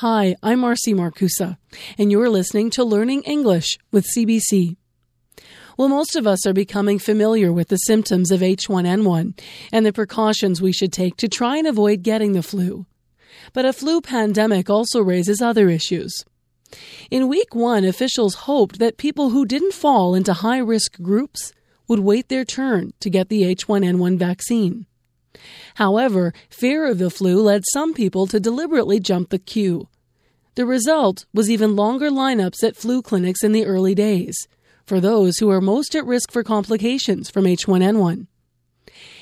Hi, I'm Marcy Markusa, and you're listening to Learning English with CBC. Well, most of us are becoming familiar with the symptoms of H1N1 and the precautions we should take to try and avoid getting the flu. But a flu pandemic also raises other issues. In week one, officials hoped that people who didn't fall into high risk groups would wait their turn to get the H1N1 vaccine. However, fear of the flu led some people to deliberately jump the queue. The result was even longer lineups at flu clinics in the early days for those who are most at risk for complications from H1N1.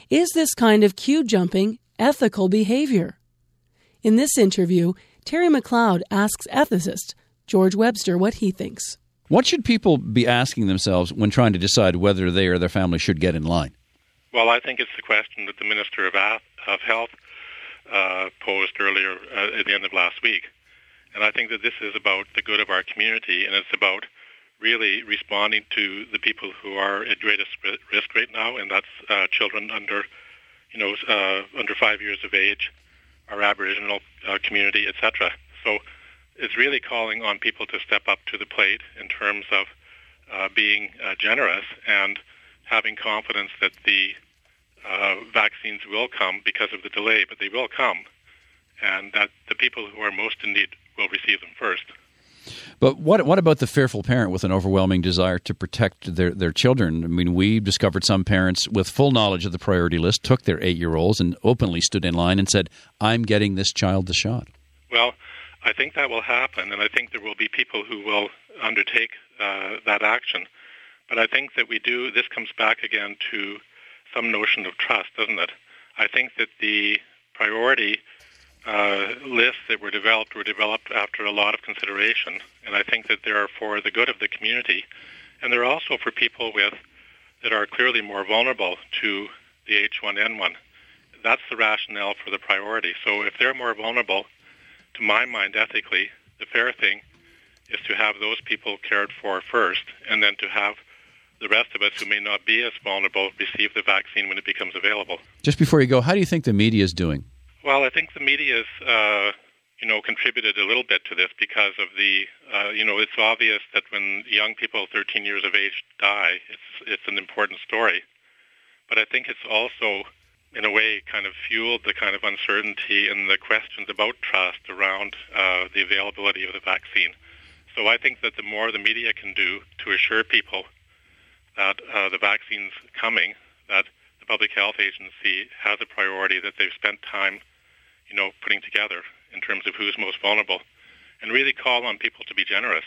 Is this kind of queue jumping ethical behavior? In this interview, Terry MacLeod asks ethicist George Webster what he thinks. What should people be asking themselves when trying to decide whether they or their family should get in line? Well, I think it's the question that the Minister of, of Health uh, posed earlier uh, at the end of last week. And I think that this is about the good of our community, and it's about really responding to the people who are at greatest risk right now, and that's uh, children under, you know, uh, under five years of age, our Aboriginal uh, community, etc. So it's really calling on people to step up to the plate in terms of uh, being uh, generous and having confidence that the uh, vaccines will come because of the delay, but they will come, and that the people who are most in need will receive them first. But what what about the fearful parent with an overwhelming desire to protect their, their children? I mean, we discovered some parents with full knowledge of the priority list took their eight year olds and openly stood in line and said, "I'm getting this child the shot." Well, I think that will happen, and I think there will be people who will undertake uh, that action. But I think that we do. This comes back again to some notion of trust, doesn't it? I think that the priority uh, lists that were developed were developed after a lot of consideration, and I think that they are for the good of the community, and they're also for people with that are clearly more vulnerable to the H1N1. That's the rationale for the priority. So if they're more vulnerable, to my mind, ethically, the fair thing is to have those people cared for first, and then to have the rest of us who may not be as vulnerable receive the vaccine when it becomes available. Just before you go, how do you think the media is doing? Well, I think the media has, uh, you know, contributed a little bit to this because of the, uh, you know, it's obvious that when young people 13 years of age die, it's it's an important story. But I think it's also, in a way, kind of fueled the kind of uncertainty and the questions about trust around uh, the availability of the vaccine. So I think that the more the media can do to assure people that uh, the vaccine's coming, that the Public Health Agency has a priority that they've spent time, you know, putting together in terms of who's most vulnerable, and really call on people to be generous.